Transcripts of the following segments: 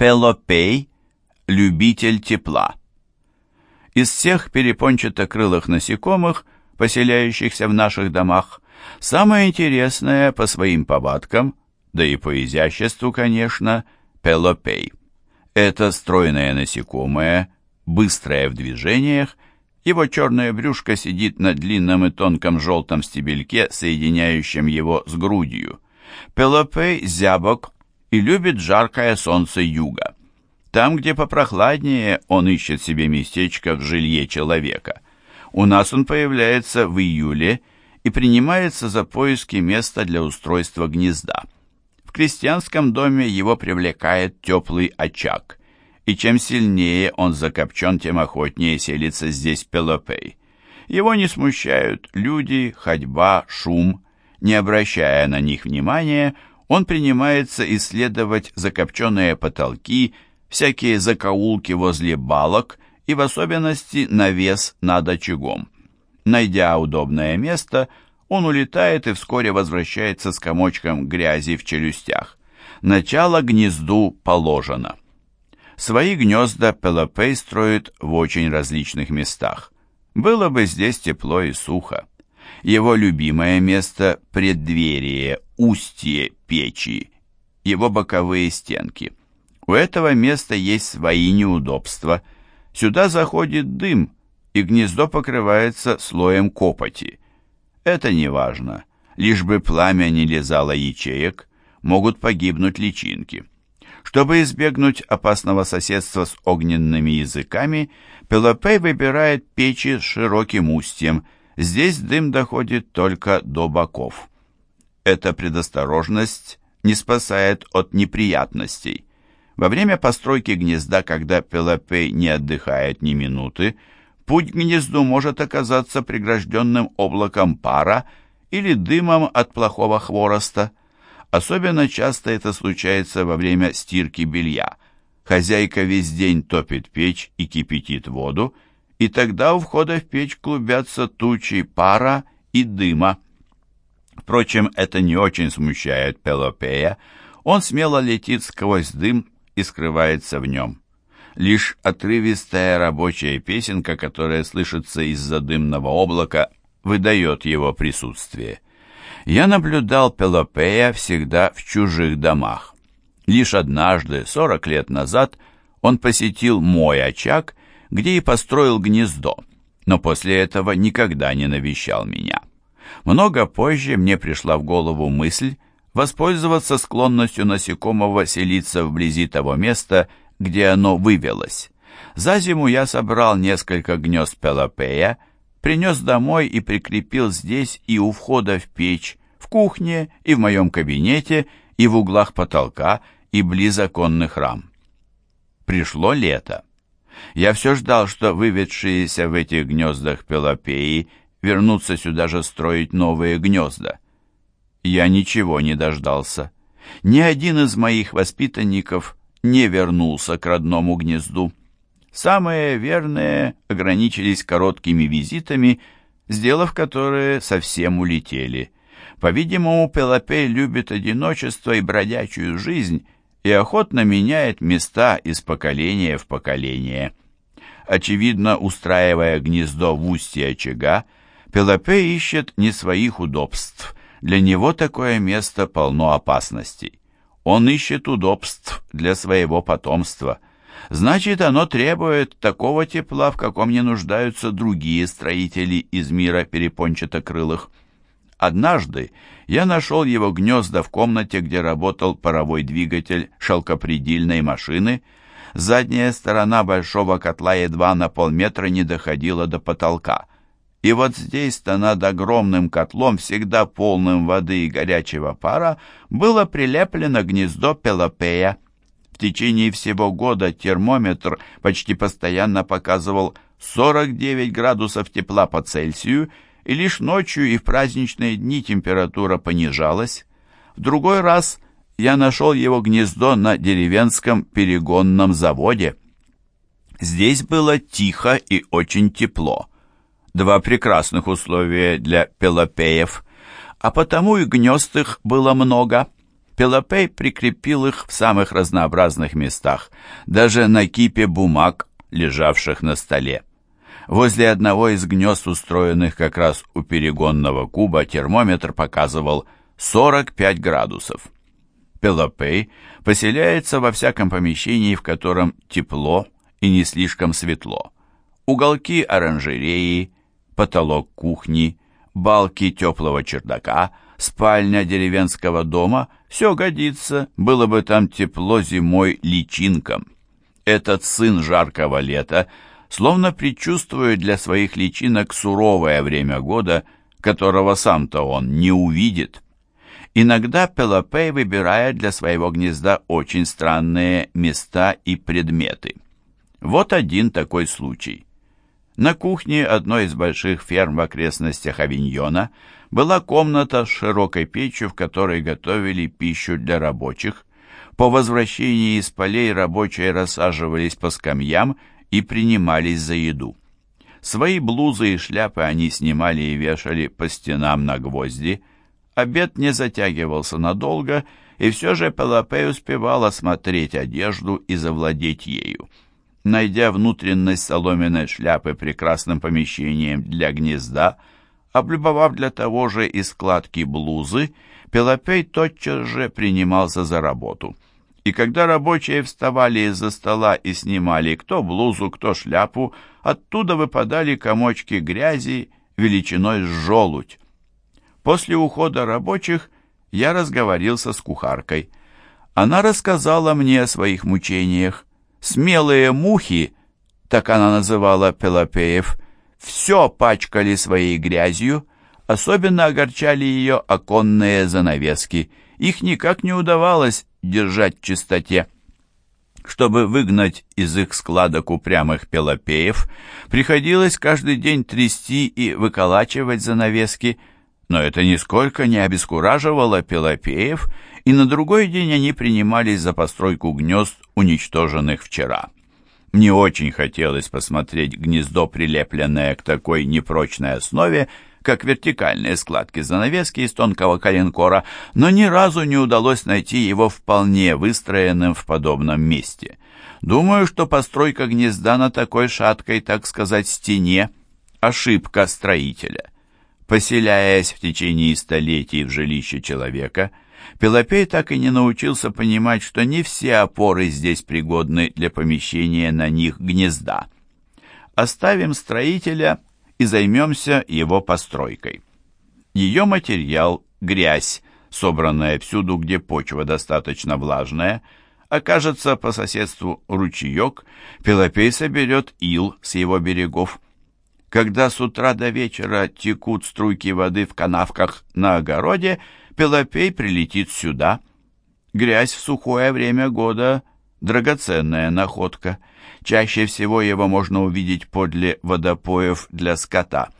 Пелопей – любитель тепла. Из всех перепончатокрылых насекомых, поселяющихся в наших домах, самое интересное по своим повадкам, да и по изяществу, конечно, пелопей. Это стройное насекомое, быстрое в движениях, его черное брюшко сидит на длинном и тонком желтом стебельке, соединяющем его с грудью. Пелопей зябок и любит жаркое солнце юга. Там, где попрохладнее, он ищет себе местечко в жилье человека. У нас он появляется в июле и принимается за поиски места для устройства гнезда. В крестьянском доме его привлекает теплый очаг, и чем сильнее он закопчен, тем охотнее селится здесь Пелопей. Его не смущают люди, ходьба, шум. Не обращая на них внимания, он принимается исследовать закопченные потолки, всякие закоулки возле балок и в особенности навес над очагом. Найдя удобное место, он улетает и вскоре возвращается с комочком грязи в челюстях. Начало гнезду положено. Свои гнезда Пелопей строит в очень различных местах. Было бы здесь тепло и сухо. Его любимое место – преддверие, устье печи, его боковые стенки. У этого места есть свои неудобства. Сюда заходит дым, и гнездо покрывается слоем копоти. Это не важно. Лишь бы пламя не лизало ячеек, могут погибнуть личинки. Чтобы избегнуть опасного соседства с огненными языками, Пелопей выбирает печи с широким устьем – Здесь дым доходит только до боков. Эта предосторожность не спасает от неприятностей. Во время постройки гнезда, когда Пелопей не отдыхает ни минуты, путь к гнезду может оказаться прегражденным облаком пара или дымом от плохого хвороста. Особенно часто это случается во время стирки белья. Хозяйка весь день топит печь и кипятит воду, и тогда у входа в печь клубятся тучи пара и дыма. Впрочем, это не очень смущает Пелопея. Он смело летит сквозь дым и скрывается в нем. Лишь отрывистая рабочая песенка, которая слышится из-за дымного облака, выдает его присутствие. Я наблюдал Пелопея всегда в чужих домах. Лишь однажды, сорок лет назад, он посетил мой очаг где и построил гнездо, но после этого никогда не навещал меня. Много позже мне пришла в голову мысль воспользоваться склонностью насекомого селиться вблизи того места, где оно вывелось. За зиму я собрал несколько гнезд пелопея, принес домой и прикрепил здесь и у входа в печь, в кухне и в моем кабинете, и в углах потолка, и близ оконных рам. Пришло лето. Я все ждал, что выведшиеся в этих гнездах пелопеи вернутся сюда же строить новые гнезда. Я ничего не дождался. Ни один из моих воспитанников не вернулся к родному гнезду. Самые верные ограничились короткими визитами, сделав которые совсем улетели. По-видимому, Пелопей любит одиночество и бродячую жизнь, и охотно меняет места из поколения в поколение. Очевидно, устраивая гнездо в устье очага, Пелопей ищет не своих удобств. Для него такое место полно опасностей. Он ищет удобств для своего потомства. Значит, оно требует такого тепла, в каком не нуждаются другие строители из мира перепончатокрылых. Однажды я нашел его гнезда в комнате, где работал паровой двигатель шелкопредельной машины. Задняя сторона большого котла едва на полметра не доходила до потолка. И вот здесь-то над огромным котлом, всегда полным воды и горячего пара, было прилеплено гнездо Пелопея. В течение всего года термометр почти постоянно показывал 49 градусов тепла по Цельсию, и лишь ночью и в праздничные дни температура понижалась. В другой раз я нашел его гнездо на деревенском перегонном заводе. Здесь было тихо и очень тепло. Два прекрасных условия для пелопеев, а потому и гнезд их было много. Пелопей прикрепил их в самых разнообразных местах, даже на кипе бумаг, лежавших на столе. Возле одного из гнезд, устроенных как раз у перегонного куба, термометр показывал 45 градусов. Пелопей поселяется во всяком помещении, в котором тепло и не слишком светло. Уголки оранжереи, потолок кухни, балки теплого чердака, спальня деревенского дома – все годится, было бы там тепло зимой личинкам. Этот сын жаркого лета – словно предчувствует для своих личинок суровое время года, которого сам-то он не увидит. Иногда Пелопей выбирает для своего гнезда очень странные места и предметы. Вот один такой случай. На кухне одной из больших ферм в окрестностях Авиньона была комната с широкой печью, в которой готовили пищу для рабочих. По возвращении из полей рабочие рассаживались по скамьям и принимались за еду. Свои блузы и шляпы они снимали и вешали по стенам на гвозди. Обед не затягивался надолго, и все же Пелопей успевал осмотреть одежду и завладеть ею. Найдя внутренность соломенной шляпы прекрасным помещением для гнезда, облюбовав для того же и складки блузы, Пелопей тотчас же принимался за работу — и когда рабочие вставали из-за стола и снимали кто блузу, кто шляпу, оттуда выпадали комочки грязи величиной с желудь. После ухода рабочих я разговорился с кухаркой. Она рассказала мне о своих мучениях. Смелые мухи, так она называла Пелопеев, все пачкали своей грязью, особенно огорчали ее оконные занавески. Их никак не удавалось держать в чистоте. Чтобы выгнать из их складок упрямых пелопеев, приходилось каждый день трясти и выколачивать занавески, но это нисколько не обескураживало пелопеев, и на другой день они принимались за постройку гнезд, уничтоженных вчера. Мне очень хотелось посмотреть гнездо, прилепленное к такой непрочной основе, как вертикальные складки занавески из тонкого коленкора, но ни разу не удалось найти его вполне выстроенным в подобном месте. Думаю, что постройка гнезда на такой шаткой, так сказать, стене – ошибка строителя. Поселяясь в течение столетий в жилище человека, Пелопей так и не научился понимать, что не все опоры здесь пригодны для помещения на них гнезда. Оставим строителя и займемся его постройкой. Ее материал – грязь, собранная всюду, где почва достаточно влажная, окажется по соседству ручеек, Пелопей соберет ил с его берегов. Когда с утра до вечера текут струйки воды в канавках на огороде, Пелопей прилетит сюда. Грязь в сухое время года – драгоценная находка – Чаще всего его можно увидеть подле водопоев для скота.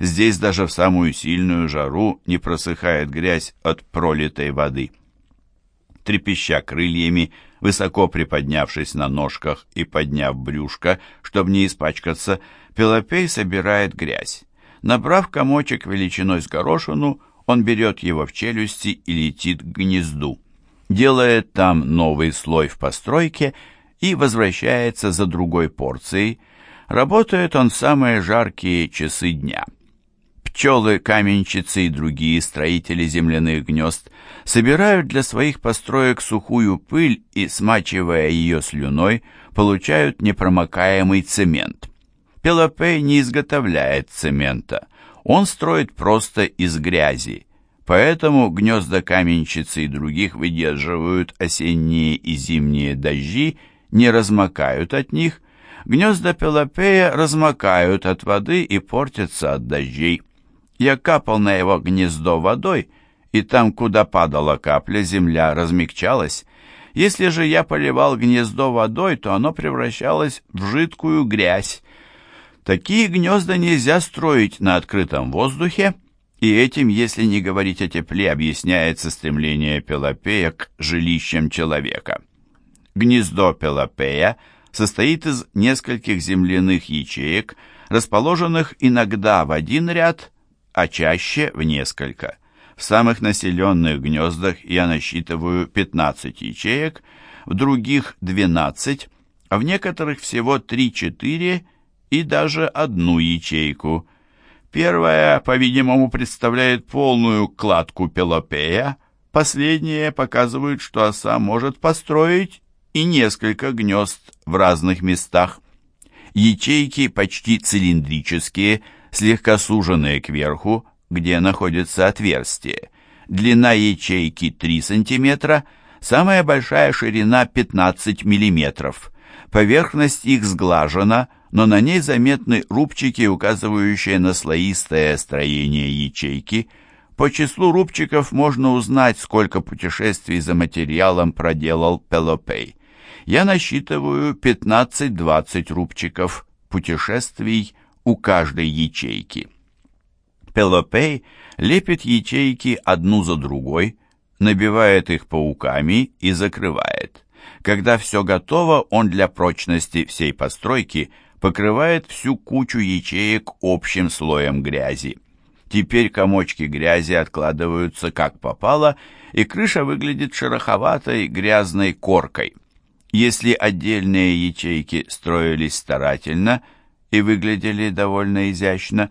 Здесь даже в самую сильную жару не просыхает грязь от пролитой воды. Трепеща крыльями, высоко приподнявшись на ножках и подняв брюшко, чтобы не испачкаться, Пелопей собирает грязь. Набрав комочек величиной с горошину, он берет его в челюсти и летит к гнезду. Делает там новый слой в постройке – и возвращается за другой порцией. Работает он в самые жаркие часы дня. Пчелы, каменщицы и другие строители земляных гнезд собирают для своих построек сухую пыль и, смачивая ее слюной, получают непромокаемый цемент. Пелопей не изготовляет цемента, он строит просто из грязи, поэтому гнезда каменщицы и других выдерживают осенние и зимние дожди не размокают от них, гнезда Пелопея размокают от воды и портятся от дождей. Я капал на его гнездо водой, и там, куда падала капля, земля размягчалась. Если же я поливал гнездо водой, то оно превращалось в жидкую грязь. Такие гнезда нельзя строить на открытом воздухе, и этим, если не говорить о тепле, объясняется стремление Пелопея к жилищам человека. Гнездо Пелопея состоит из нескольких земляных ячеек, расположенных иногда в один ряд, а чаще в несколько. В самых населенных гнездах я насчитываю 15 ячеек, в других 12, а в некоторых всего 3-4 и даже одну ячейку. Первая, по-видимому, представляет полную кладку пелопея, последние показывают, что оса может построить и несколько гнезд в разных местах. Ячейки почти цилиндрические, слегка суженные кверху, где находится отверстие. Длина ячейки 3 см, самая большая ширина 15 мм. Поверхность их сглажена, но на ней заметны рубчики, указывающие на слоистое строение ячейки. По числу рубчиков можно узнать, сколько путешествий за материалом проделал Пелопей. Я насчитываю 15-20 рубчиков путешествий у каждой ячейки. Пелопей лепит ячейки одну за другой, набивает их пауками и закрывает. Когда все готово, он для прочности всей постройки – покрывает всю кучу ячеек общим слоем грязи. Теперь комочки грязи откладываются как попало, и крыша выглядит шероховатой грязной коркой. Если отдельные ячейки строились старательно и выглядели довольно изящно,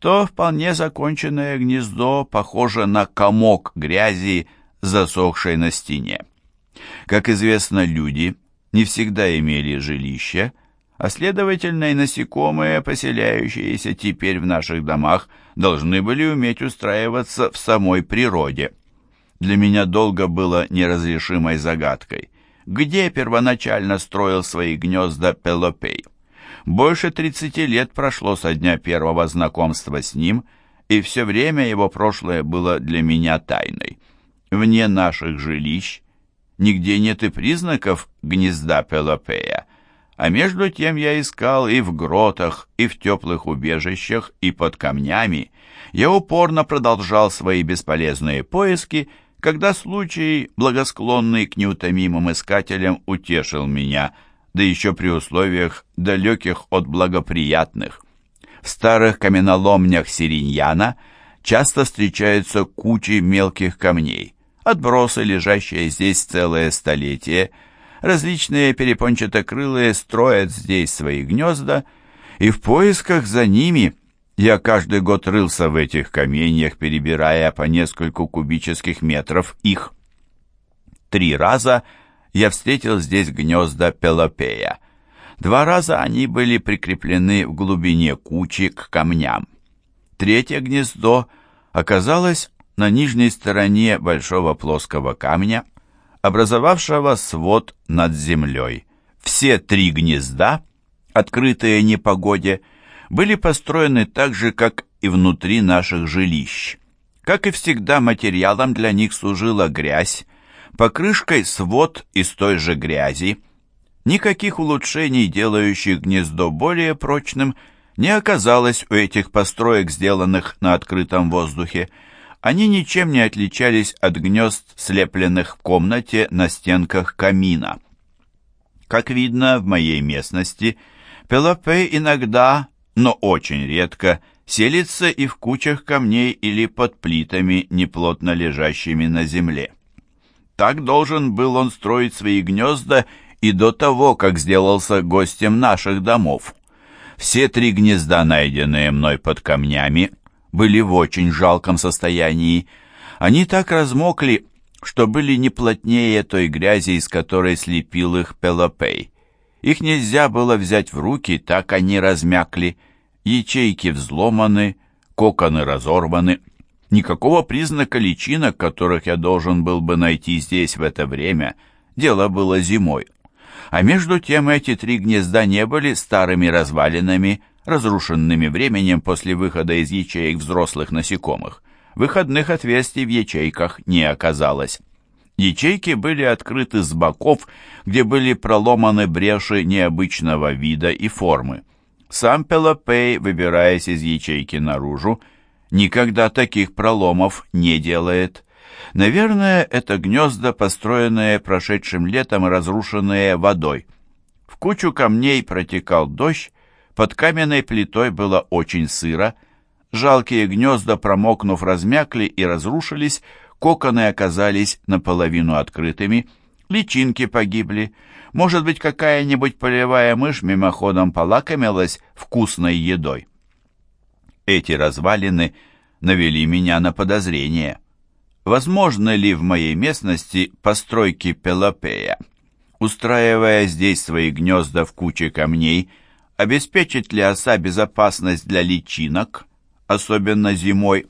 то вполне законченное гнездо похоже на комок грязи, засохшей на стене. Как известно, люди не всегда имели жилище, а следовательно и насекомые, поселяющиеся теперь в наших домах, должны были уметь устраиваться в самой природе. Для меня долго было неразрешимой загадкой, где первоначально строил свои гнезда Пелопей. Больше 30 лет прошло со дня первого знакомства с ним, и все время его прошлое было для меня тайной. Вне наших жилищ нигде нет и признаков гнезда Пелопея, а между тем я искал и в гротах, и в теплых убежищах, и под камнями. Я упорно продолжал свои бесполезные поиски, когда случай, благосклонный к неутомимым искателям, утешил меня, да еще при условиях, далеких от благоприятных. В старых каменоломнях Сириньяна часто встречаются кучи мелких камней, отбросы, лежащие здесь целое столетие – различные перепончатокрылые строят здесь свои гнезда, и в поисках за ними я каждый год рылся в этих каменьях, перебирая по нескольку кубических метров их. Три раза я встретил здесь гнезда Пелопея. Два раза они были прикреплены в глубине кучи к камням. Третье гнездо оказалось на нижней стороне большого плоского камня, образовавшего свод над землей. Все три гнезда, открытые непогоде, были построены так же, как и внутри наших жилищ. Как и всегда, материалом для них служила грязь, покрышкой свод из той же грязи. Никаких улучшений, делающих гнездо более прочным, не оказалось у этих построек, сделанных на открытом воздухе. Они ничем не отличались от гнезд, слепленных в комнате на стенках камина. Как видно, в моей местности Пелопей иногда, но очень редко, селится и в кучах камней или под плитами, неплотно лежащими на земле. Так должен был он строить свои гнезда и до того, как сделался гостем наших домов. Все три гнезда, найденные мной под камнями, были в очень жалком состоянии. Они так размокли, что были не плотнее той грязи, из которой слепил их Пелопей. Их нельзя было взять в руки, так они размякли. Ячейки взломаны, коконы разорваны. Никакого признака личинок, которых я должен был бы найти здесь в это время, дело было зимой. А между тем эти три гнезда не были старыми развалинами, разрушенными временем после выхода из ячеек взрослых насекомых. Выходных отверстий в ячейках не оказалось. Ячейки были открыты с боков, где были проломаны бреши необычного вида и формы. Сам Пелопей, выбираясь из ячейки наружу, никогда таких проломов не делает. Наверное, это гнезда, построенные прошедшим летом и разрушенные водой. В кучу камней протекал дождь, под каменной плитой было очень сыро, жалкие гнезда, промокнув, размякли и разрушились, коконы оказались наполовину открытыми, личинки погибли, может быть, какая-нибудь полевая мышь мимоходом полакомилась вкусной едой. Эти развалины навели меня на подозрение. Возможно ли в моей местности постройки Пелопея? Устраивая здесь свои гнезда в куче камней, обеспечит ли оса безопасность для личинок, особенно зимой?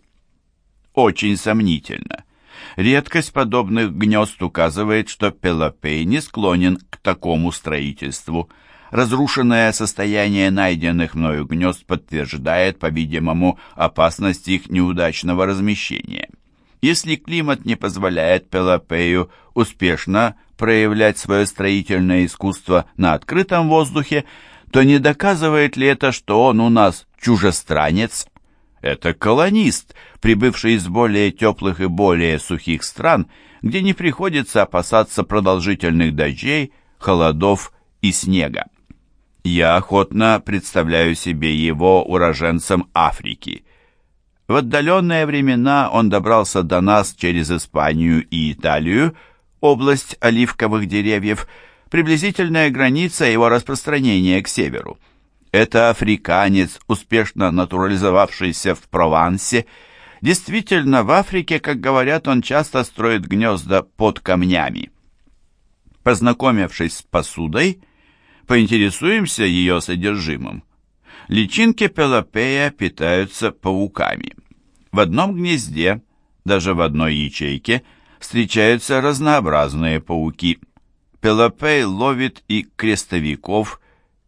Очень сомнительно. Редкость подобных гнезд указывает, что Пелопей не склонен к такому строительству. Разрушенное состояние найденных мною гнезд подтверждает, по-видимому, опасность их неудачного размещения. Если климат не позволяет Пелопею успешно проявлять свое строительное искусство на открытом воздухе, то не доказывает ли это, что он у нас чужестранец? Это колонист, прибывший из более теплых и более сухих стран, где не приходится опасаться продолжительных дождей, холодов и снега. Я охотно представляю себе его уроженцем Африки. В отдаленные времена он добрался до нас через Испанию и Италию, область оливковых деревьев, приблизительная граница его распространения к северу. Это африканец, успешно натурализовавшийся в Провансе. Действительно, в Африке, как говорят, он часто строит гнезда под камнями. Познакомившись с посудой, поинтересуемся ее содержимым. Личинки пелопея питаются пауками. В одном гнезде, даже в одной ячейке, встречаются разнообразные пауки. Пелопей ловит и крестовиков,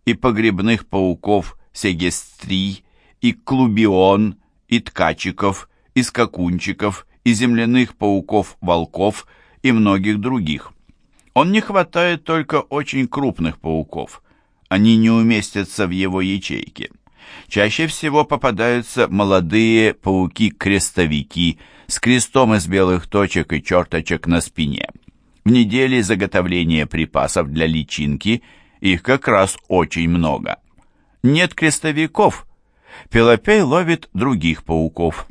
и погребных пауков сегестрий, и клубион, и ткачиков, и скакунчиков, и земляных пауков-волков, и многих других. Он не хватает только очень крупных пауков. Они не уместятся в его ячейке. Чаще всего попадаются молодые пауки-крестовики с крестом из белых точек и черточек на спине. В неделе заготовления припасов для личинки – их как раз очень много. Нет крестовиков. Пелопей ловит других пауков.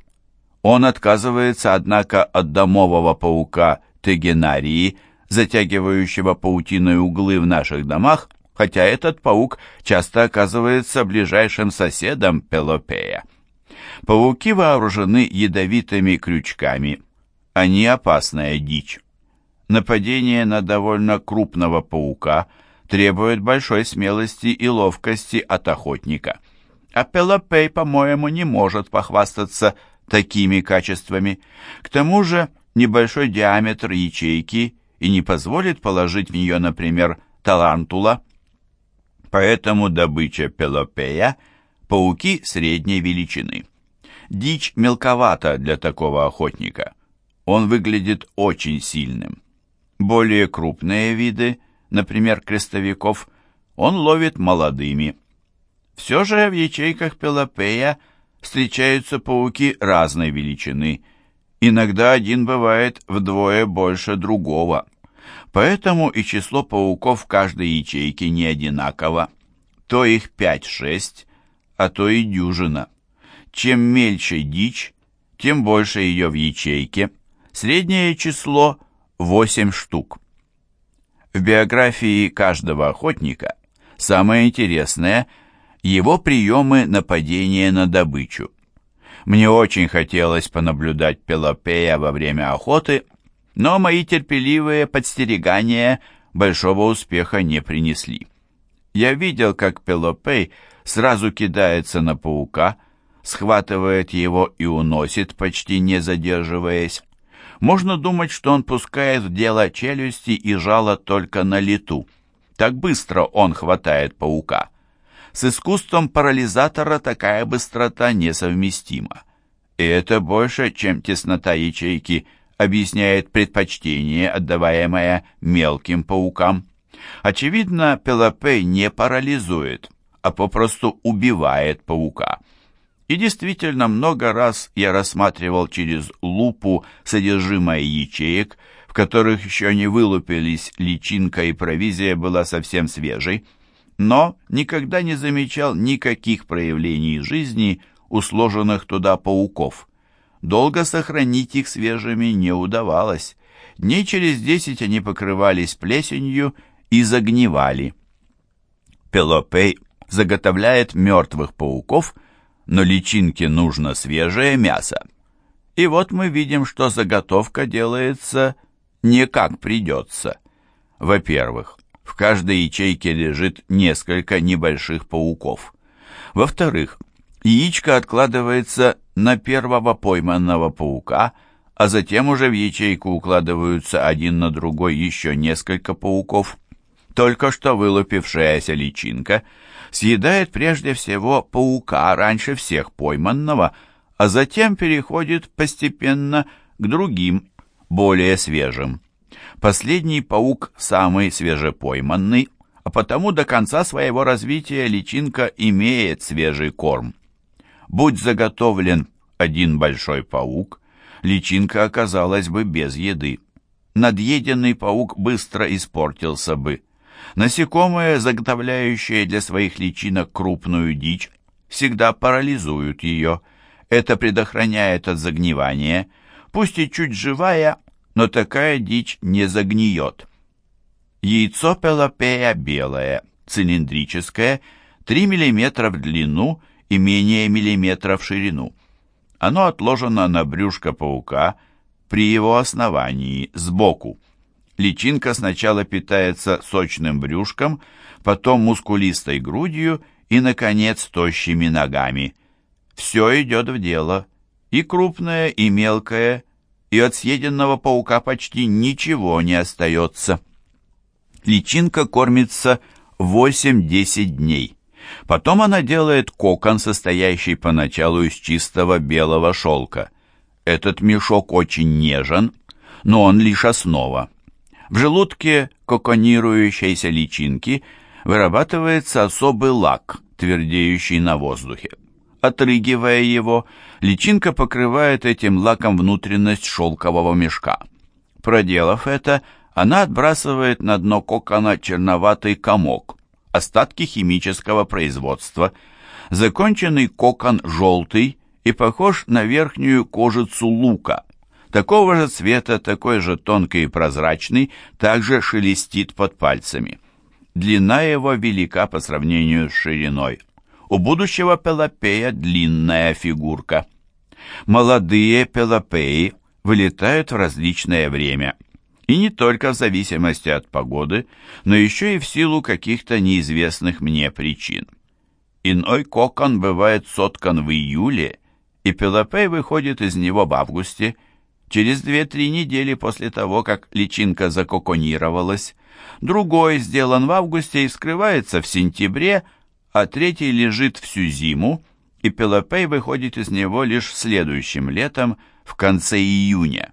Он отказывается, однако, от домового паука тегенарии, затягивающего паутиной углы в наших домах, хотя этот паук часто оказывается ближайшим соседом Пелопея. Пауки вооружены ядовитыми крючками. Они опасная дичь. Нападение на довольно крупного паука – требует большой смелости и ловкости от охотника. А Пелопей, по-моему, не может похвастаться такими качествами. К тому же небольшой диаметр ячейки и не позволит положить в нее, например, талантула. Поэтому добыча Пелопея – пауки средней величины. Дичь мелковата для такого охотника. Он выглядит очень сильным. Более крупные виды – например, крестовиков, он ловит молодыми. Все же в ячейках Пелопея встречаются пауки разной величины. Иногда один бывает вдвое больше другого. Поэтому и число пауков в каждой ячейке не одинаково. То их 5-6, а то и дюжина. Чем мельче дичь, тем больше ее в ячейке. Среднее число – 8 штук. В биографии каждого охотника самое интересное – его приемы нападения на добычу. Мне очень хотелось понаблюдать Пелопея во время охоты, но мои терпеливые подстерегания большого успеха не принесли. Я видел, как Пелопей сразу кидается на паука, схватывает его и уносит, почти не задерживаясь можно думать, что он пускает в дело челюсти и жало только на лету. Так быстро он хватает паука. С искусством парализатора такая быстрота несовместима. И это больше, чем теснота ячейки, объясняет предпочтение, отдаваемое мелким паукам. Очевидно, Пелопей не парализует, а попросту убивает паука. И действительно, много раз я рассматривал через лупу содержимое ячеек, в которых еще не вылупились личинка и провизия была совсем свежей, но никогда не замечал никаких проявлений жизни у сложенных туда пауков. Долго сохранить их свежими не удавалось. Дней через десять они покрывались плесенью и загнивали. Пелопей заготовляет мертвых пауков, но личинке нужно свежее мясо. И вот мы видим, что заготовка делается не как придется. Во-первых, в каждой ячейке лежит несколько небольших пауков. Во-вторых, яичко откладывается на первого пойманного паука, а затем уже в ячейку укладываются один на другой еще несколько пауков. Только что вылупившаяся личинка съедает прежде всего паука раньше всех пойманного, а затем переходит постепенно к другим, более свежим. Последний паук самый свежепойманный, а потому до конца своего развития личинка имеет свежий корм. Будь заготовлен один большой паук, личинка оказалась бы без еды. Надъеденный паук быстро испортился бы. Насекомые, заготовляющие для своих личинок крупную дичь, всегда парализуют ее. Это предохраняет от загнивания. Пусть и чуть живая, но такая дичь не загниет. Яйцо пелопея белое, цилиндрическое, 3 мм в длину и менее миллиметра в ширину. Оно отложено на брюшко паука при его основании, сбоку. Личинка сначала питается сочным брюшком, потом мускулистой грудью и, наконец, тощими ногами. Все идет в дело, и крупное, и мелкое, и от съеденного паука почти ничего не остается. Личинка кормится 8-10 дней. Потом она делает кокон, состоящий поначалу из чистого белого шелка. Этот мешок очень нежен, но он лишь основа. В желудке коконирующейся личинки вырабатывается особый лак, твердеющий на воздухе. Отрыгивая его, личинка покрывает этим лаком внутренность шелкового мешка. Проделав это, она отбрасывает на дно кокона черноватый комок, остатки химического производства. Законченный кокон желтый и похож на верхнюю кожицу лука. Такого же цвета, такой же тонкий и прозрачный, также шелестит под пальцами. Длина его велика по сравнению с шириной. У будущего пелопея длинная фигурка. Молодые пелопеи вылетают в различное время. И не только в зависимости от погоды, но еще и в силу каких-то неизвестных мне причин. Иной кокон бывает соткан в июле, и пелопей выходит из него в августе, через 2-3 недели после того, как личинка закоконировалась. Другой сделан в августе и скрывается в сентябре, а третий лежит всю зиму, и Пелопей выходит из него лишь следующим летом, в конце июня.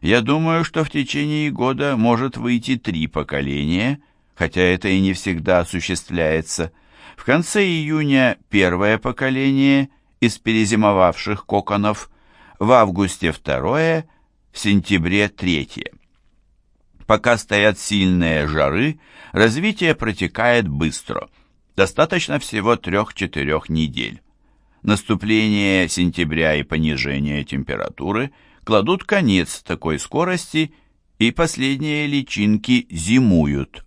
Я думаю, что в течение года может выйти три поколения, хотя это и не всегда осуществляется. В конце июня первое поколение из перезимовавших коконов, в августе второе, в сентябре третье. Пока стоят сильные жары, развитие протекает быстро – Достаточно всего трех-четырех недель. Наступление сентября и понижение температуры кладут конец такой скорости, и последние личинки зимуют